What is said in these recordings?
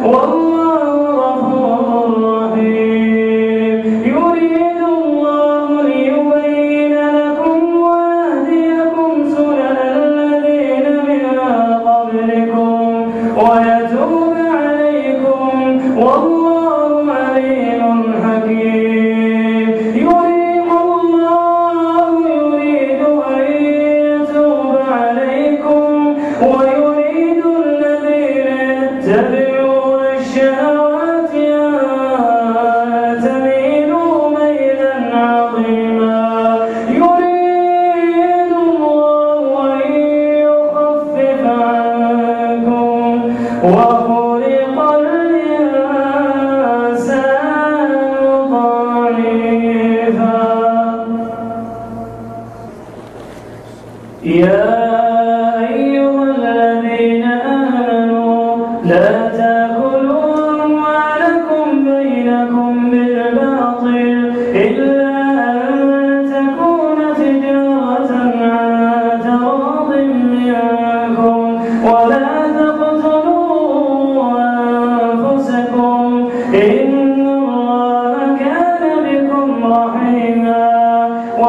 One الشهوات تميل ميلا عظيما. يريد الله أن يخفف عنكم وخلق الإنسان ضعيفا. يا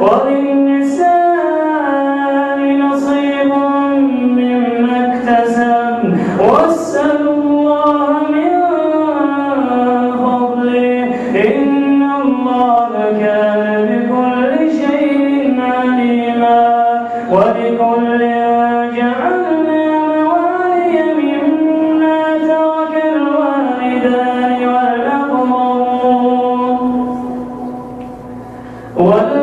وللنساء نصيب مما اكتسب واسألوا الله من فضله. إن الله كان بكل شيء عليما. ولكل جاء ولا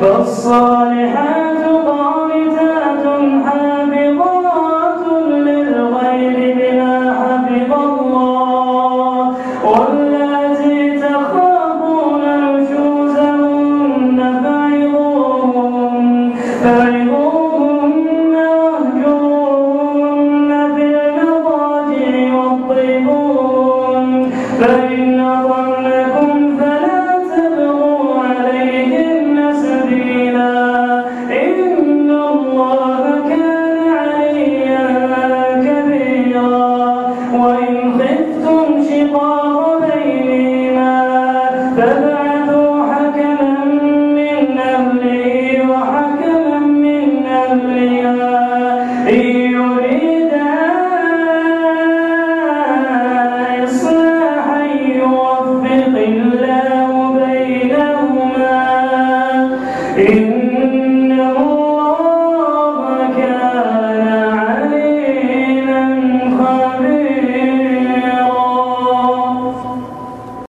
فالصالحات then